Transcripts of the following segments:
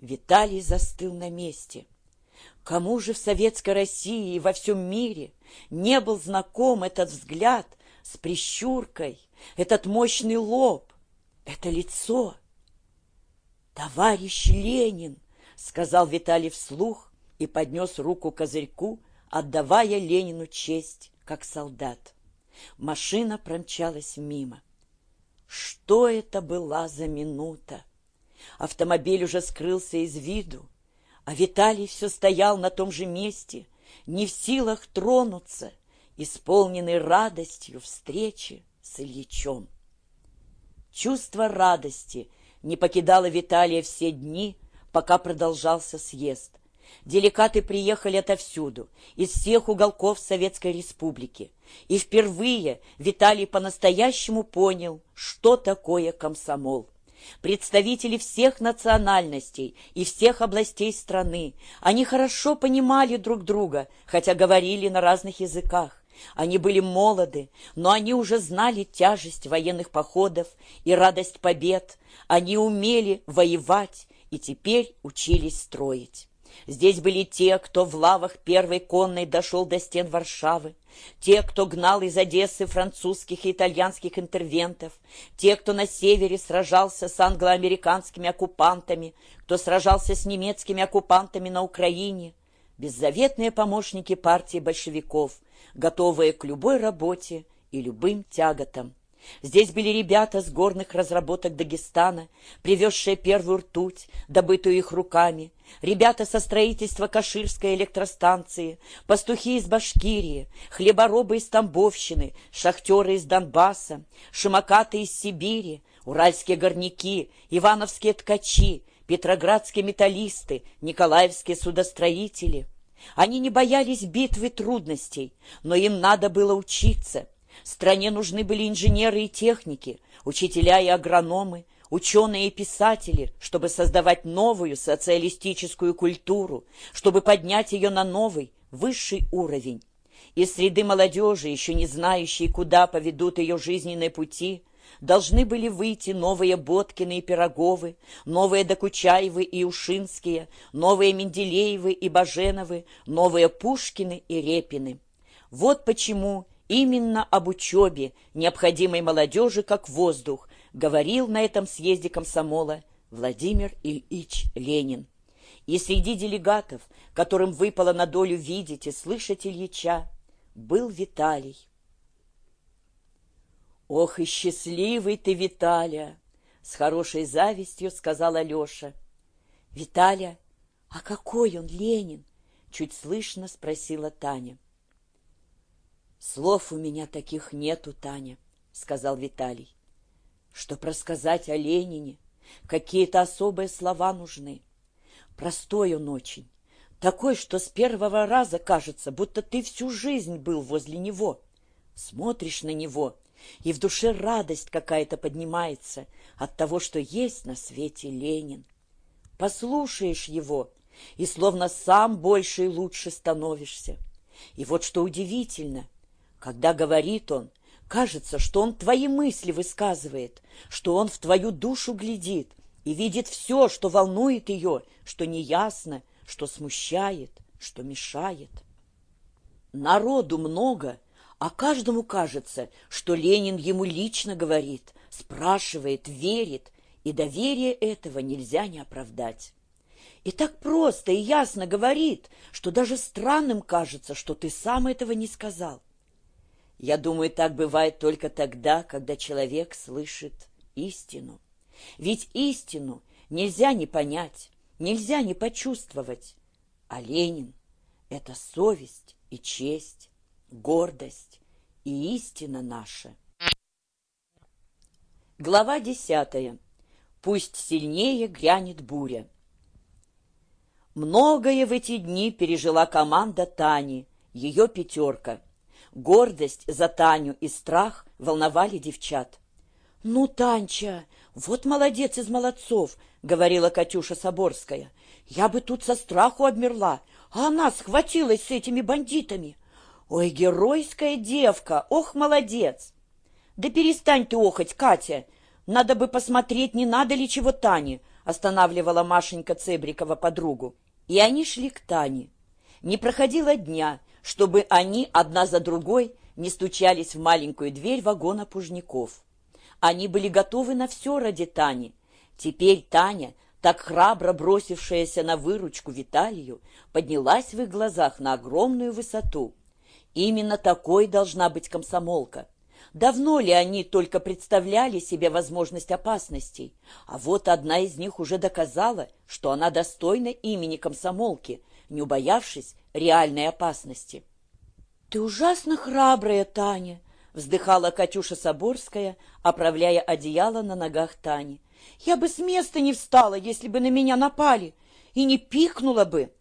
Виталий застыл на месте. Кому же в Советской России и во всем мире не был знаком этот взгляд с прищуркой, этот мощный лоб, это лицо? «Товарищ Ленин!» — сказал Виталий вслух и поднес руку козырьку, отдавая Ленину честь, как солдат. Машина промчалась мимо. Что это была за минута? Автомобиль уже скрылся из виду, а Виталий все стоял на том же месте, не в силах тронуться, исполненный радостью встречи с Ильичом. Чувство радости не покидало Виталия все дни, пока продолжался съезд. Делегаты приехали отовсюду, из всех уголков Советской Республики. И впервые Виталий по-настоящему понял, что такое комсомол. Представители всех национальностей и всех областей страны, они хорошо понимали друг друга, хотя говорили на разных языках. Они были молоды, но они уже знали тяжесть военных походов и радость побед. Они умели воевать и теперь учились строить. Здесь были те, кто в лавах первой конной дошел до стен Варшавы, те, кто гнал из Одессы французских и итальянских интервентов, те, кто на севере сражался с англоамериканскими оккупантами, кто сражался с немецкими оккупантами на Украине, беззаветные помощники партии большевиков, готовые к любой работе и любым тяготам. Здесь были ребята с горных разработок Дагестана, привезшие первую ртуть, добытую их руками, ребята со строительства Каширской электростанции, пастухи из Башкирии, хлеборобы из Тамбовщины, шахтеры из Донбасса, шимакаты из Сибири, уральские горняки, ивановские ткачи, петроградские металлисты, николаевские судостроители. Они не боялись битвы трудностей, но им надо было учиться – Стране нужны были инженеры и техники, учителя и агрономы, ученые и писатели, чтобы создавать новую социалистическую культуру, чтобы поднять ее на новый, высший уровень. Из среды молодежи, еще не знающей, куда поведут ее жизненные пути, должны были выйти новые Боткины и Пироговы, новые Докучаевы и Ушинские, новые Менделеевы и Баженовы, новые Пушкины и Репины. Вот почему Именно об учебе, необходимой молодежи как воздух, говорил на этом съезде комсомола Владимир Ильич Ленин. И среди делегатов, которым выпало на долю видеть и слышать Ильича, был Виталий. «Ох и счастливый ты, Виталя!» — с хорошей завистью сказала Алеша. «Виталя, а какой он, Ленин?» — чуть слышно спросила Таня. «Слов у меня таких нету, Таня», — сказал Виталий. «Чтоб рассказать о Ленине, какие-то особые слова нужны. Простой он очень, такой, что с первого раза кажется, будто ты всю жизнь был возле него. Смотришь на него, и в душе радость какая-то поднимается от того, что есть на свете Ленин. Послушаешь его, и словно сам больше и лучше становишься. И вот что удивительно — когда говорит он, кажется, что он твои мысли высказывает, что он в твою душу глядит и видит все, что волнует ее, что неясно, что смущает, что мешает. Народу много, а каждому кажется, что Ленин ему лично говорит, спрашивает, верит, и доверие этого нельзя не оправдать. И так просто и ясно говорит, что даже странным кажется, что ты сам этого не сказал. Я думаю, так бывает только тогда, когда человек слышит истину. Ведь истину нельзя не понять, нельзя не почувствовать. А Ленин — это совесть и честь, гордость и истина наша. Глава десятая. Пусть сильнее грянет буря. Многое в эти дни пережила команда Тани, ее пятерка — Гордость за Таню и страх волновали девчат. «Ну, Танча, вот молодец из молодцов!» — говорила Катюша Соборская. «Я бы тут со страху обмерла, а она схватилась с этими бандитами. Ой, геройская девка! Ох, молодец!» «Да перестань ты охоть, Катя! Надо бы посмотреть, не надо ли чего Тане!» — останавливала Машенька Цебрикова подругу. И они шли к Тане. Не проходило дня, чтобы они одна за другой не стучались в маленькую дверь вагона Пужников. Они были готовы на все ради Тани. Теперь Таня, так храбро бросившаяся на выручку Виталию, поднялась в их глазах на огромную высоту. Именно такой должна быть комсомолка. Давно ли они только представляли себе возможность опасностей? А вот одна из них уже доказала, что она достойна имени комсомолки, не убоявшись реальной опасности. «Ты ужасно храбрая, Таня!» — вздыхала Катюша Соборская, оправляя одеяло на ногах Тани. «Я бы с места не встала, если бы на меня напали, и не пикнула бы!»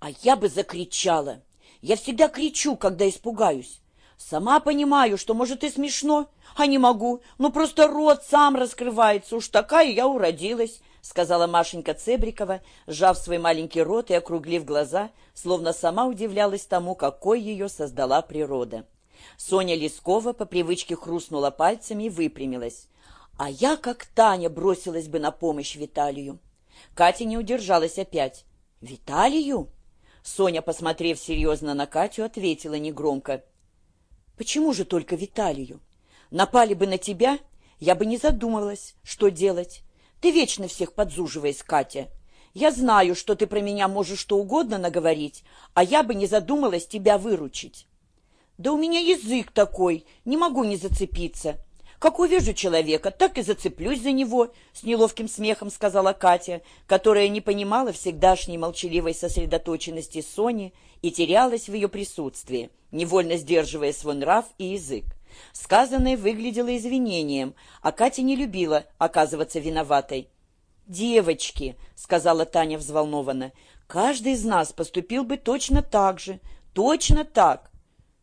«А я бы закричала! Я всегда кричу, когда испугаюсь!» Сама понимаю, что, может, и смешно, а не могу. Ну, просто рот сам раскрывается. Уж такая я уродилась, — сказала Машенька Цебрикова, сжав свой маленький рот и округлив глаза, словно сама удивлялась тому, какой ее создала природа. Соня Лескова по привычке хрустнула пальцами и выпрямилась. А я, как Таня, бросилась бы на помощь Виталию. Катя не удержалась опять. «Виталию?» Соня, посмотрев серьезно на Катю, ответила негромко. Почему же только Виталию? Напали бы на тебя, я бы не задумалась, что делать. Ты вечно всех подзуживаешь, Катя. Я знаю, что ты про меня можешь что угодно наговорить, а я бы не задумалась тебя выручить. Да у меня язык такой, не могу не зацепиться. Как увижу человека, так и зацеплюсь за него, — с неловким смехом сказала Катя, которая не понимала всегдашней молчаливой сосредоточенности Сони и терялась в ее присутствии, невольно сдерживая свой нрав и язык. Сказанное выглядело извинением, а Катя не любила оказываться виноватой. «Девочки», — сказала Таня взволнованно, — «каждый из нас поступил бы точно так же, точно так».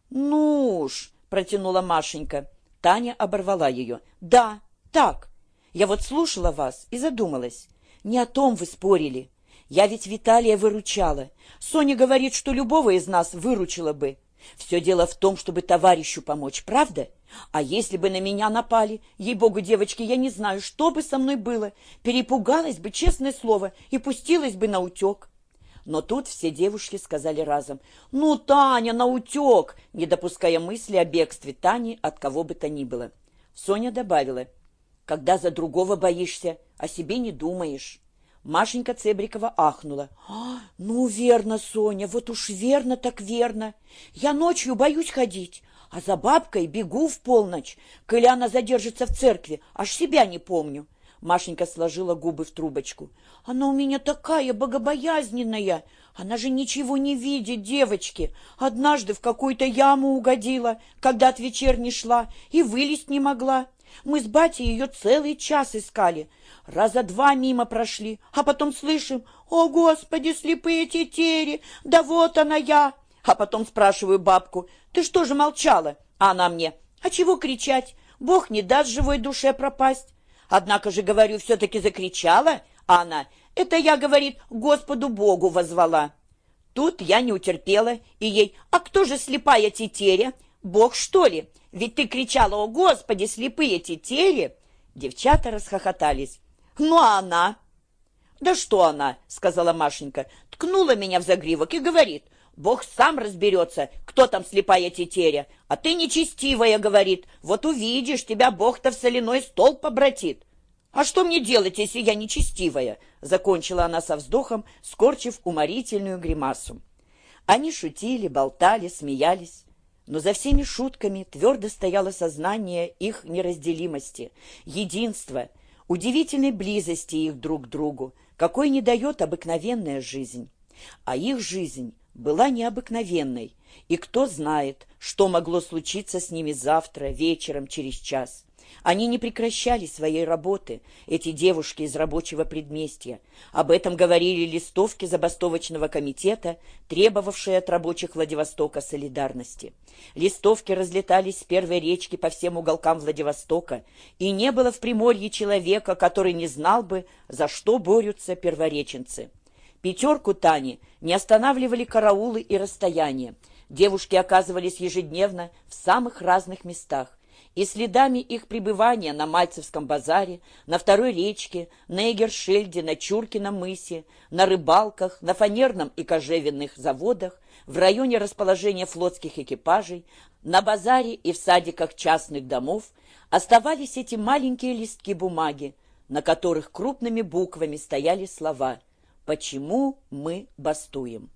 «Ну уж», — протянула Машенька, — Таня оборвала ее. «Да, так. Я вот слушала вас и задумалась. Не о том вы спорили. Я ведь Виталия выручала. Соня говорит, что любого из нас выручила бы. Все дело в том, чтобы товарищу помочь, правда? А если бы на меня напали, ей-богу, девочки, я не знаю, что бы со мной было. Перепугалась бы, честное слово, и пустилась бы на утек. Но тут все девушки сказали разом «Ну, Таня, наутек!» не допуская мысли о бегстве Тани от кого бы то ни было. Соня добавила «Когда за другого боишься, о себе не думаешь». Машенька Цебрикова ахнула. «А, «Ну, верно, Соня, вот уж верно так верно. Я ночью боюсь ходить, а за бабкой бегу в полночь. Коли она задержится в церкви, аж себя не помню. Машенька сложила губы в трубочку. «Она у меня такая богобоязненная! Она же ничего не видит, девочки! Однажды в какую-то яму угодила, когда от вечерней шла, и вылезть не могла. Мы с батей ее целый час искали. Раза два мимо прошли, а потом слышим, «О, Господи, слепые тетери! Да вот она я!» А потом спрашиваю бабку, «Ты что же молчала?» А она мне, «А чего кричать? Бог не даст живой душе пропасть. Однако же, говорю, все-таки закричала, а она, это я, говорит, Господу Богу возвала. Тут я не утерпела, и ей, а кто же слепая тетеря? Бог, что ли? Ведь ты кричала, о, Господи, слепые тетери! Девчата расхохотались. Ну, а она? Да что она, сказала Машенька, ткнула меня в загривок и говорит, Бог сам разберется, кто там слепая тетеря. А ты нечестивая, говорит. Вот увидишь, тебя Бог-то в соляной столб обратит. А что мне делать, если я нечестивая? Закончила она со вздохом, скорчив уморительную гримасу. Они шутили, болтали, смеялись. Но за всеми шутками твердо стояло сознание их неразделимости, единства, удивительной близости их друг к другу, какой не дает обыкновенная жизнь. А их жизнь была необыкновенной, и кто знает, что могло случиться с ними завтра, вечером, через час. Они не прекращали своей работы, эти девушки из рабочего предместья. Об этом говорили листовки забастовочного комитета, требовавшие от рабочих Владивостока солидарности. Листовки разлетались с первой речки по всем уголкам Владивостока, и не было в Приморье человека, который не знал бы, за что борются первореченцы. Пятерку Тани не останавливали караулы и расстояния. Девушки оказывались ежедневно в самых разных местах. И следами их пребывания на Мальцевском базаре, на Второй речке, на Эгершельде, на Чуркином мысе, на рыбалках, на фанерном и кожевенных заводах, в районе расположения флотских экипажей, на базаре и в садиках частных домов оставались эти маленькие листки бумаги, на которых крупными буквами стояли слова «Почему мы бастуем?».